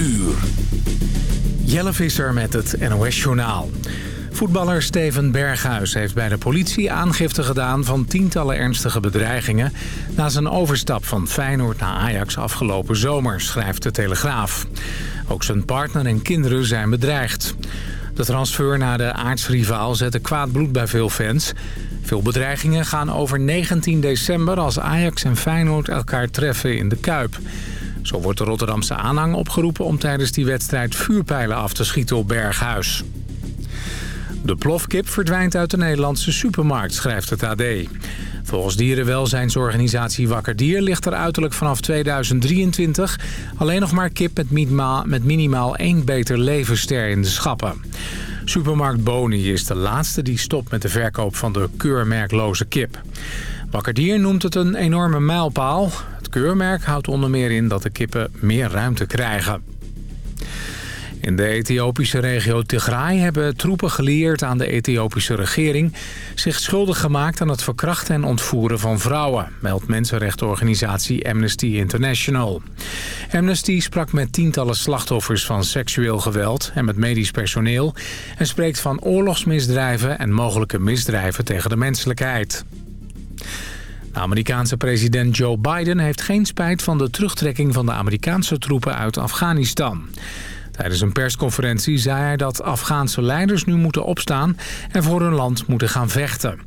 uur. Jelle Visser met het NOS-journaal. Voetballer Steven Berghuis heeft bij de politie aangifte gedaan... van tientallen ernstige bedreigingen... na zijn overstap van Feyenoord naar Ajax afgelopen zomer, schrijft de Telegraaf. Ook zijn partner en kinderen zijn bedreigd. De transfer naar de aartsrivaal zette kwaad bloed bij veel fans. Veel bedreigingen gaan over 19 december... als Ajax en Feyenoord elkaar treffen in de Kuip... Zo wordt de Rotterdamse aanhang opgeroepen om tijdens die wedstrijd vuurpijlen af te schieten op Berghuis. De plofkip verdwijnt uit de Nederlandse supermarkt, schrijft het AD. Volgens dierenwelzijnsorganisatie Wakker Dier ligt er uiterlijk vanaf 2023 alleen nog maar kip met minimaal, met minimaal één beter levenster in de schappen. Supermarkt Boni is de laatste die stopt met de verkoop van de keurmerkloze kip. Wakker Dier noemt het een enorme mijlpaal keurmerk houdt onder meer in dat de kippen meer ruimte krijgen. In de Ethiopische regio Tigray hebben troepen geleerd aan de Ethiopische regering... zich schuldig gemaakt aan het verkrachten en ontvoeren van vrouwen... meldt mensenrechtenorganisatie Amnesty International. Amnesty sprak met tientallen slachtoffers van seksueel geweld en met medisch personeel... en spreekt van oorlogsmisdrijven en mogelijke misdrijven tegen de menselijkheid. Amerikaanse president Joe Biden heeft geen spijt van de terugtrekking van de Amerikaanse troepen uit Afghanistan. Tijdens een persconferentie zei hij dat Afghaanse leiders nu moeten opstaan en voor hun land moeten gaan vechten.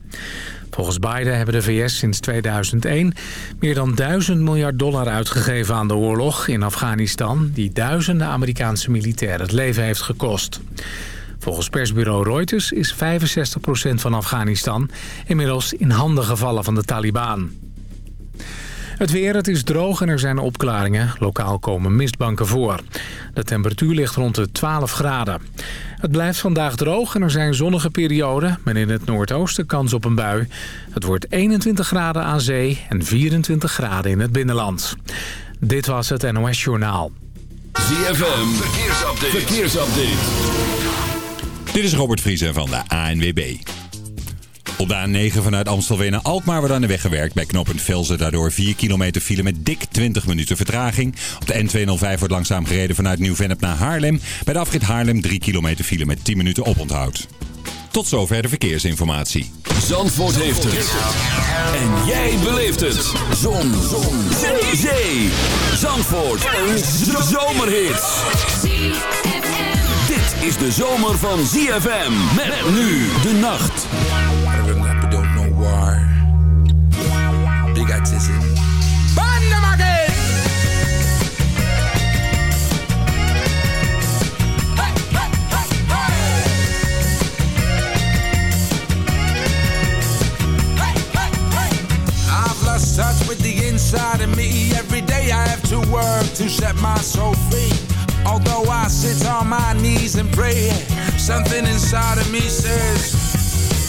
Volgens Biden hebben de VS sinds 2001 meer dan 1000 miljard dollar uitgegeven aan de oorlog in Afghanistan... die duizenden Amerikaanse militairen het leven heeft gekost. Volgens persbureau Reuters is 65% van Afghanistan inmiddels in handen gevallen van de Taliban. Het weer, het is droog en er zijn opklaringen. Lokaal komen mistbanken voor. De temperatuur ligt rond de 12 graden. Het blijft vandaag droog en er zijn zonnige perioden... maar in het noordoosten kans op een bui. Het wordt 21 graden aan zee en 24 graden in het binnenland. Dit was het NOS Journaal. ZFM, verkeersupdate. verkeersupdate. Dit is Robert Vriezen van de ANWB. Op de A9 vanuit Amstelveen naar Alkmaar wordt aan de weg gewerkt. Bij knooppunt Velzen daardoor 4 kilometer file met dik 20 minuten vertraging. Op de N205 wordt langzaam gereden vanuit Nieuw-Vennep naar Haarlem. Bij de afrit Haarlem 3 kilometer file met 10 minuten oponthoud. Tot zover de verkeersinformatie. Zandvoort heeft het. En jij beleeft het. Zon. Zon. Zee. Zee. Zandvoort. Een zomerhit is de zomer van ZFM. Met, nu de nacht. Touch with the inside of me. Every day I have to work to set my soul free. Although I sit on my knees and pray, something inside of me says,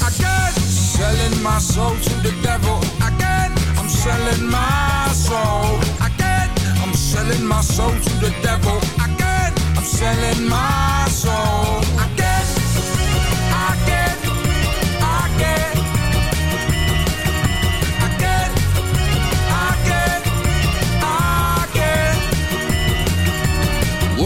Again, selling my soul to the devil. Again, I'm selling my soul. Again, I'm selling my soul to the devil. Again, I'm selling my soul. Again,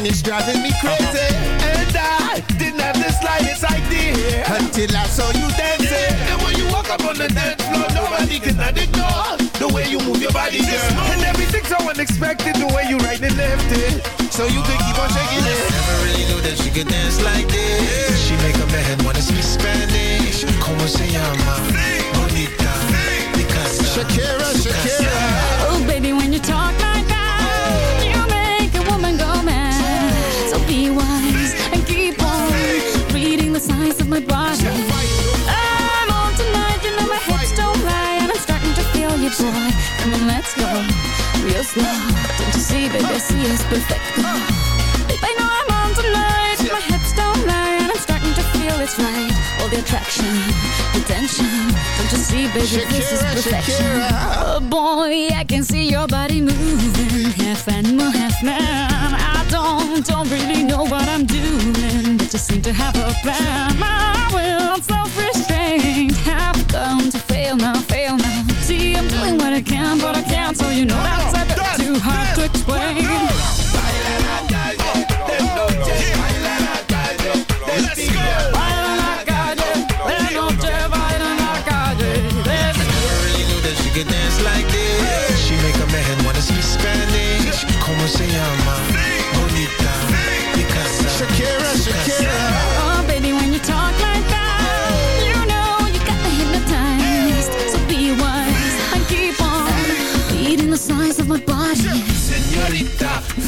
And it's driving me crazy. And I didn't have the slightest idea until I saw you dancing. And when you walk up on the dance floor, nobody can ignore the way you move your body, girl. And everything's so unexpected, the way you right and left it. So you can keep on shaking it. Never really knew that she could dance like this. She make a man wanna speak Spanish. Como se llama? Bonita. Picasa. Shakira, Shakira. Real slow. Don't you see, baby, I see it's perfect. Babe, I know I'm on tonight, my hips don't lie, and I'm starting to feel it's right. All the attraction, the tension. Don't you see, baby, this is perfection. Shakira. Oh boy, I can see your body moving, half animal, half man. I don't, don't really know what I'm doing, but just seem to have a plan. My will, I'm self-restraint, have come to fail now. See, I'm doing what I can, but I can't, so you know that's a bit too hard to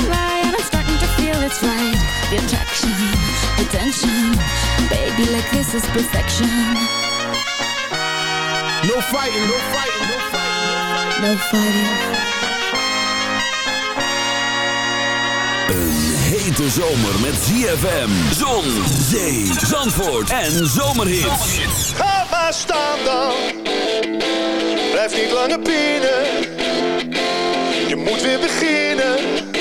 and I'm starting to feel it's right. The attraction, the tension. Baby, like this is perfection. No fighting, no fighting, no fighting. No fighting. Een hete zomer met ZFM, zon, zee, zandvoort en zomerhits. Ga maar staan dan. Blijf niet langer binnen. Je moet weer beginnen.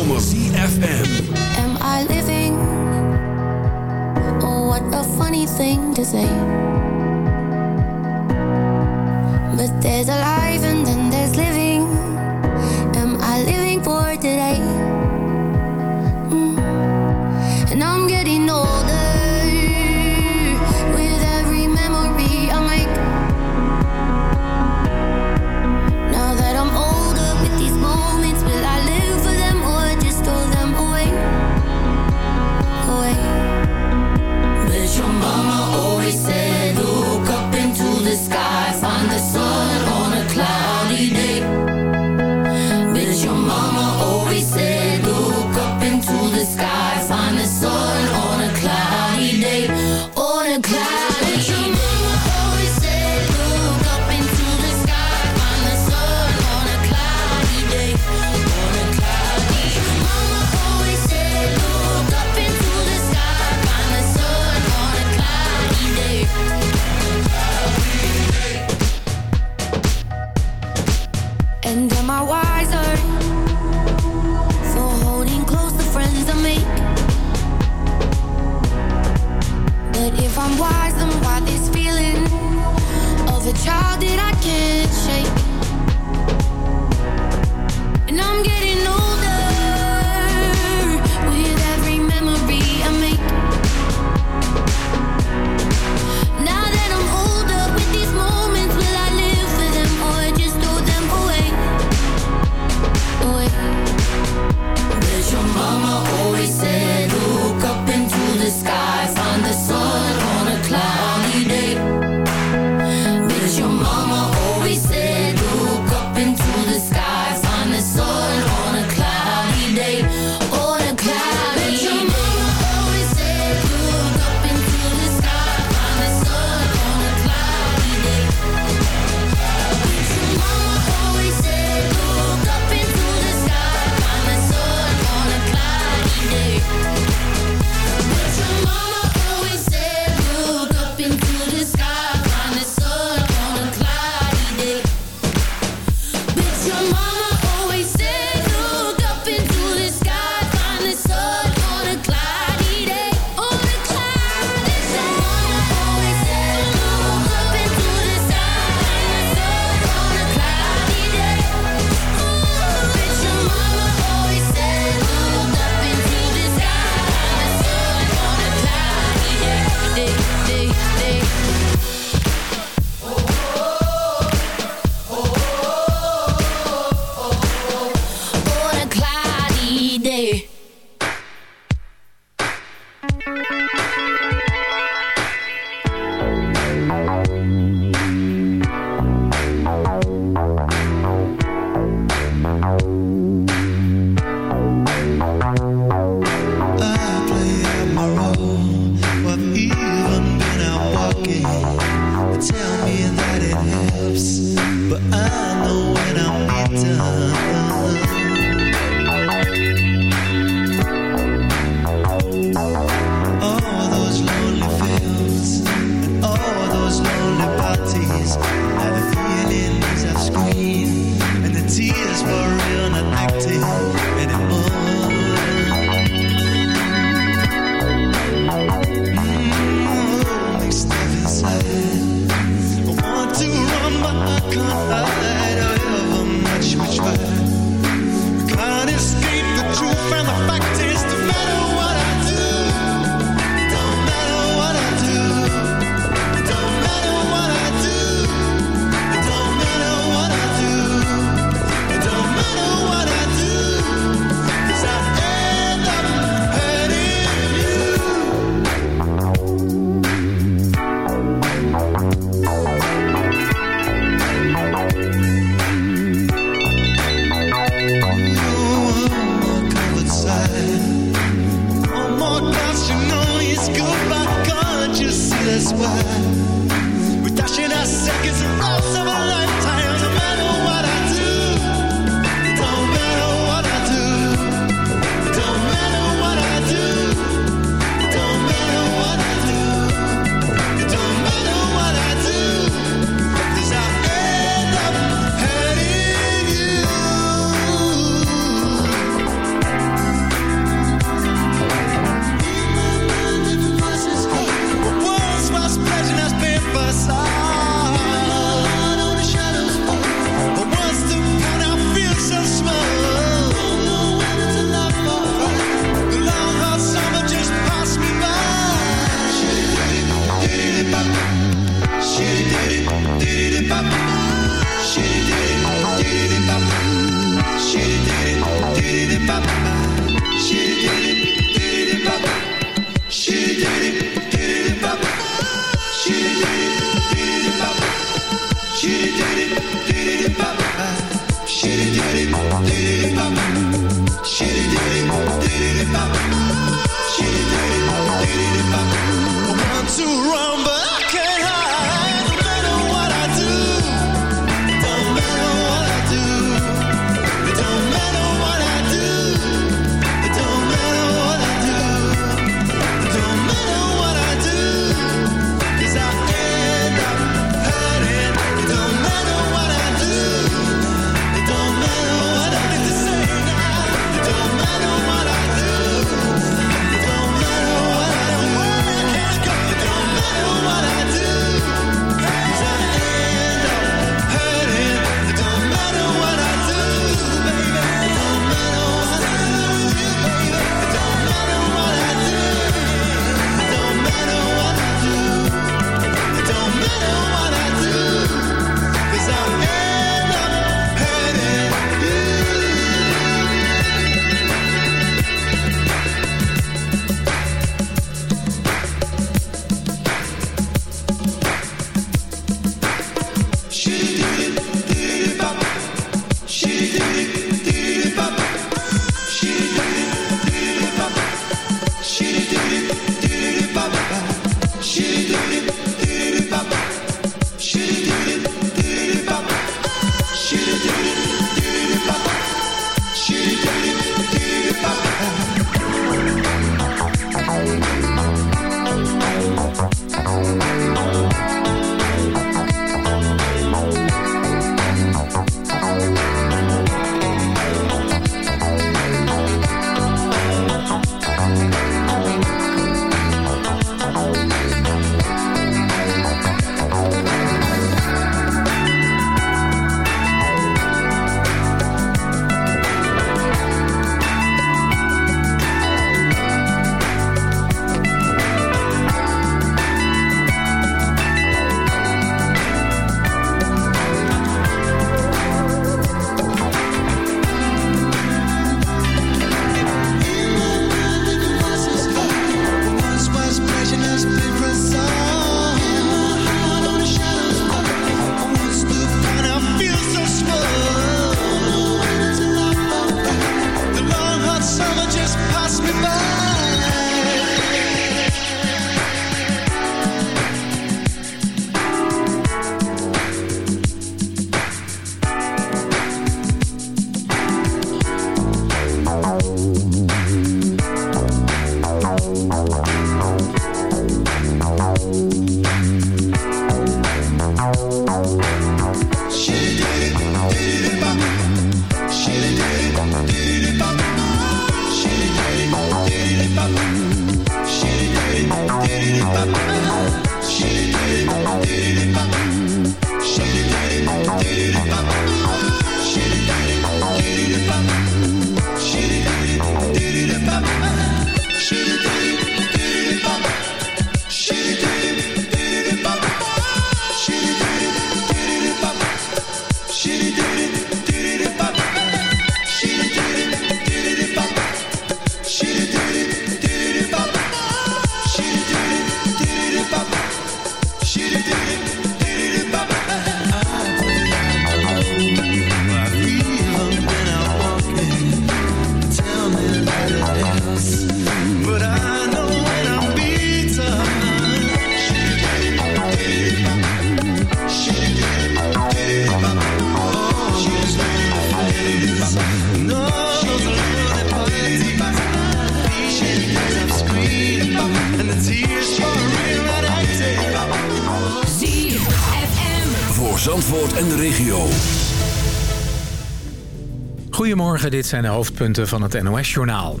Dit zijn de hoofdpunten van het NOS-journaal.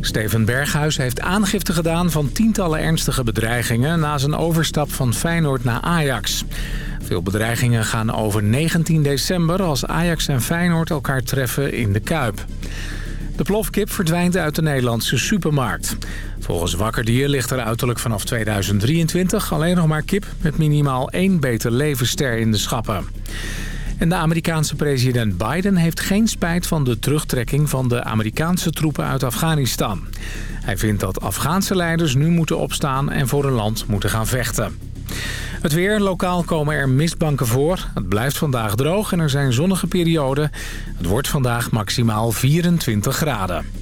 Steven Berghuis heeft aangifte gedaan van tientallen ernstige bedreigingen... na zijn overstap van Feyenoord naar Ajax. Veel bedreigingen gaan over 19 december... als Ajax en Feyenoord elkaar treffen in de Kuip. De plofkip verdwijnt uit de Nederlandse supermarkt. Volgens Wakkerdier ligt er uiterlijk vanaf 2023 alleen nog maar kip... met minimaal één beter levensster in de schappen. En de Amerikaanse president Biden heeft geen spijt van de terugtrekking van de Amerikaanse troepen uit Afghanistan. Hij vindt dat Afghaanse leiders nu moeten opstaan en voor hun land moeten gaan vechten. Het weer, lokaal komen er mistbanken voor. Het blijft vandaag droog en er zijn zonnige perioden. Het wordt vandaag maximaal 24 graden.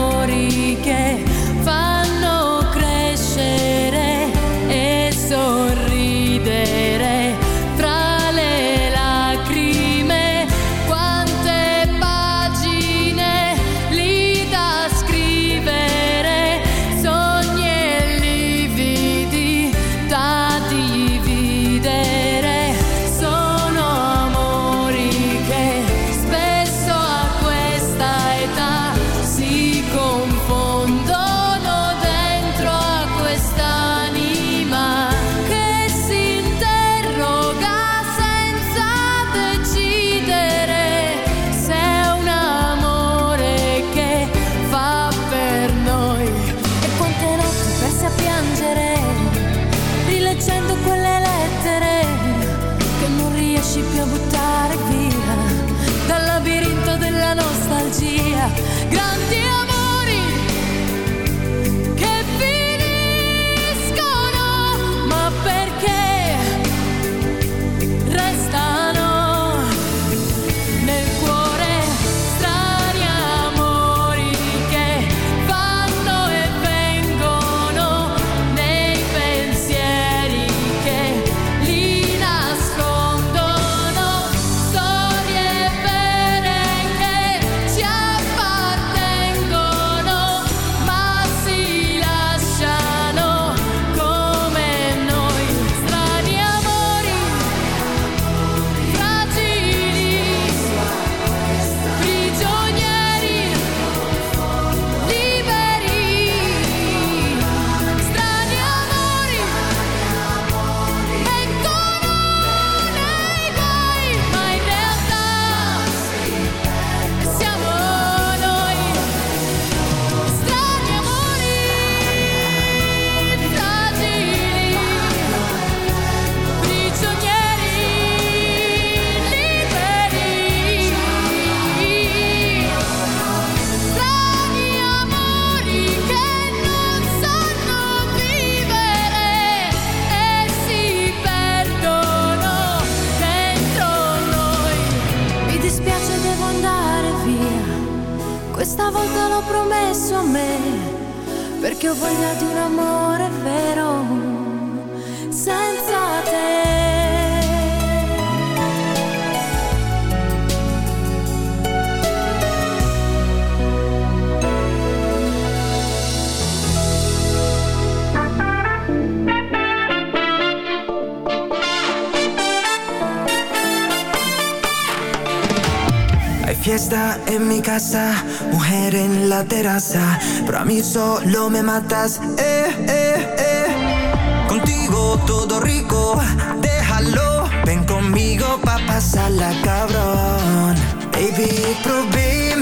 mujer en la terraza, pero a mí solo me matas, eh, eh, eh. Contigo todo rico, déjalo, ven conmigo pa' pasarla cabrón. Baby, ik probeer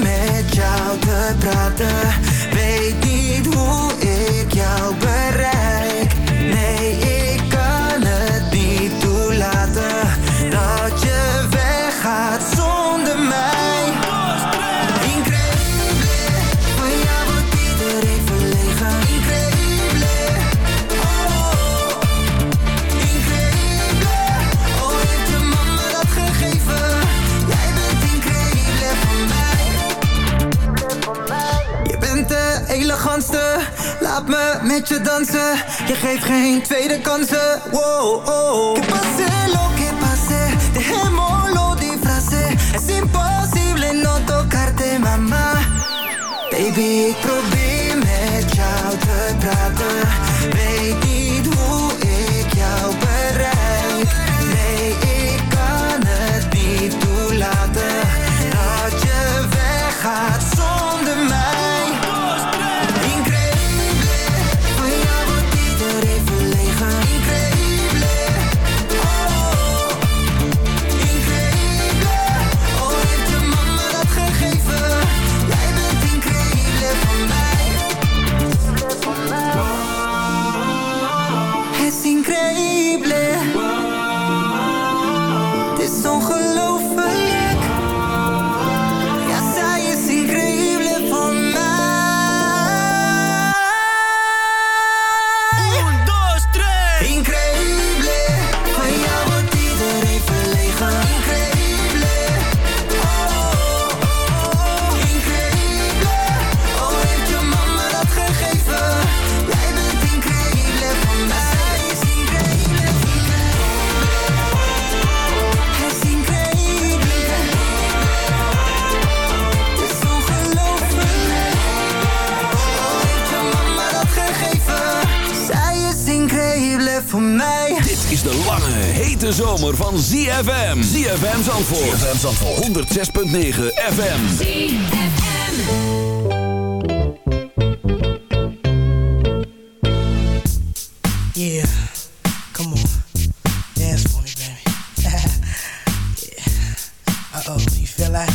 te praten, weet niet hoe ik jou bereik, nee met je dansen. Je geeft geen tweede kansen. Wow, oh. Que pase lo que pase, dejémoslo disfrazé. Es imposible no tocarte, mama. Baby, ik hete zomer van ZFM. ZFM Zandvoort. ZFM Zandvoort. 106.9 FM. ZFM. Yeah. Come on. Dance for me, baby. yeah. Uh-oh. You feel like?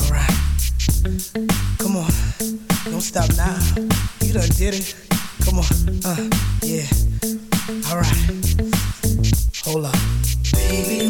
All right. Come on. Don't stop now. You done did it. Come on. Uh, yeah. All right. Hold up. Baby,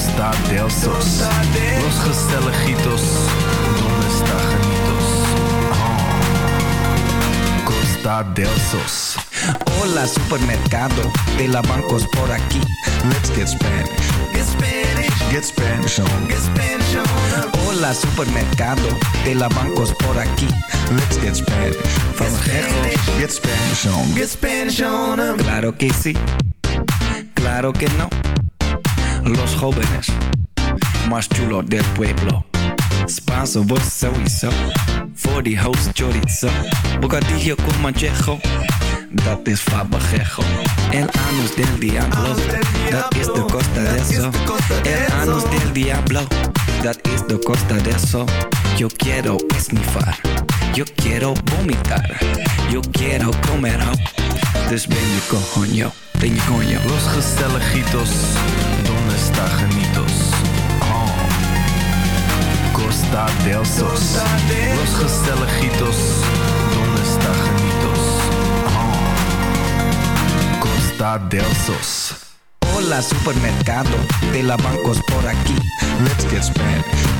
Costa del Sos. Los Gestelejitos, ¿dónde está Janitos? Oh. Costa del Sos. Hola supermercado de la bancos por aquí. Let's get Spanish. Get Spanish. Get Spanish on. Get Spanish on. Hola supermercado de la bancos por aquí. Let's get Spanish. From Spanish. Get Spanish on. Get Spanish on. Claro que sí. Claro que no. Los jóvenes más chulos del pueblo. Spanso, vos sowieso. Voor die host chorizo. Bocadillo con manchejo. Dat is fabajejo. El anus del diablo. Dat is de costa de eso. El anus del diablo. Dat is de costa de eso. Yo quiero esnifar. Yo quiero vomitar. Yo quiero comer. Dus ben je coño. Ben je coño. Los ¿dónde está Janitos? Oh. Costa del Sos. Los Gestelejitos, ¿dónde está? Oh. Costa del Sos. Hola supermercado de la bancos por aquí. Let's get Spanish.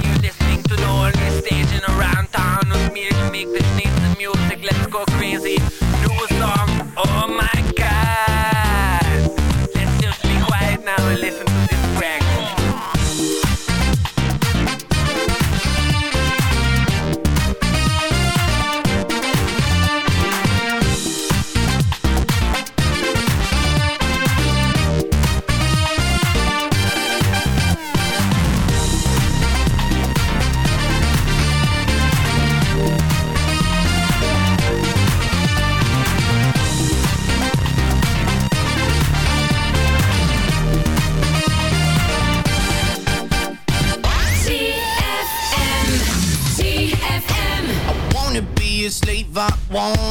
to the only station around town with me to make this nice music. Let's go crazy. Do a song. Oh my god. Let's just be quiet now and listen to this track. I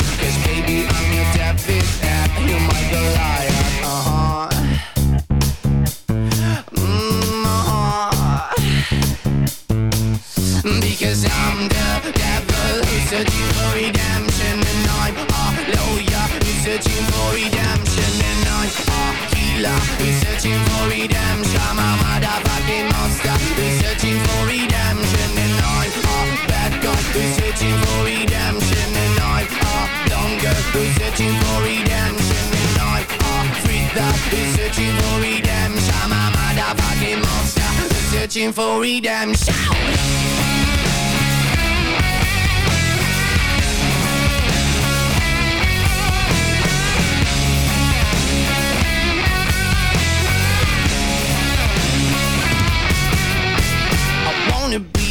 Searching for redemption I'm a motherfucking monster who's searching for redemption And I'm a bad guy who's searching for redemption And I'm a blonde girl We're searching for redemption and I are Frida. We're searching for redemption. I'm a motherfucking monster. We're searching for redemption.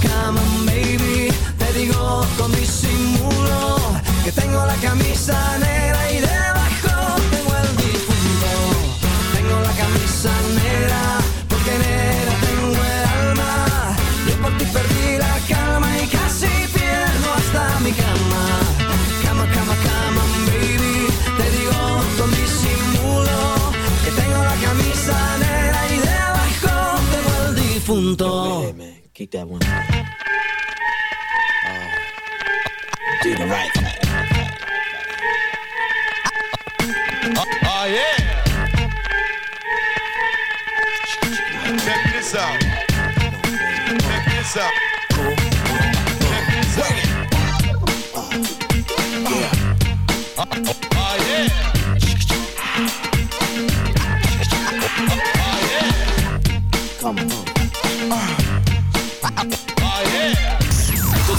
Cama, cama, baby. Te digo con disimulo que tengo la camisa negra That one. Oh, do the right thing. Oh, oh, yeah. Check this out. Check this out.